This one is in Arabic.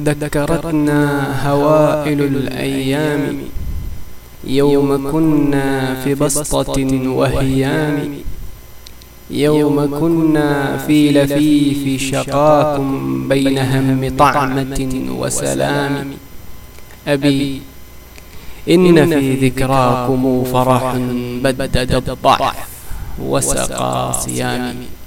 ذكرتنا هوائل الأيام. يوم كنا في بسطة وهيام. يوم كنا في لفيف شقاكم بين هم طعمة وسلام. أبي إن في ذكراكم فرح بدد الضعف وسقى صيامي.